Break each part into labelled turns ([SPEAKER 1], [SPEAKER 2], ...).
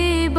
[SPEAKER 1] نصيب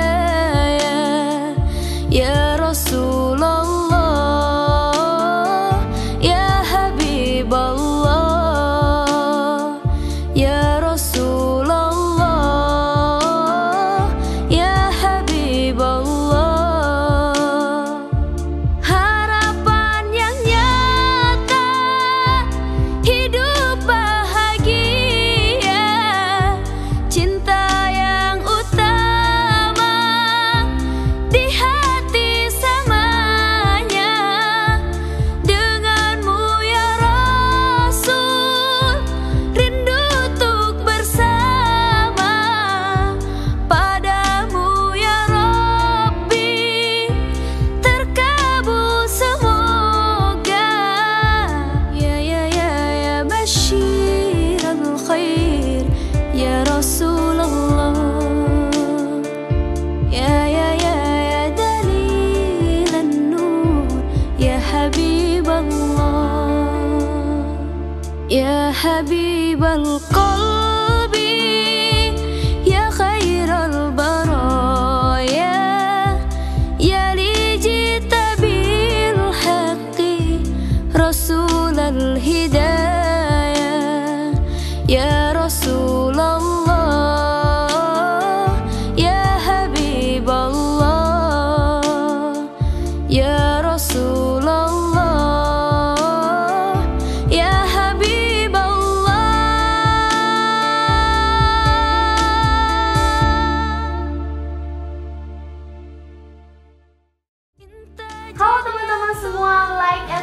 [SPEAKER 1] يا حبيب
[SPEAKER 2] القلب.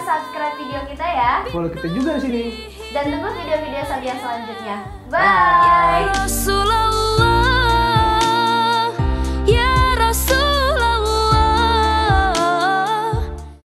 [SPEAKER 2] subscribe video kita ya.
[SPEAKER 3] Follow kita juga di sini.
[SPEAKER 2] Dan tunggu video-video saya selanjutnya. Bye.
[SPEAKER 1] Bye.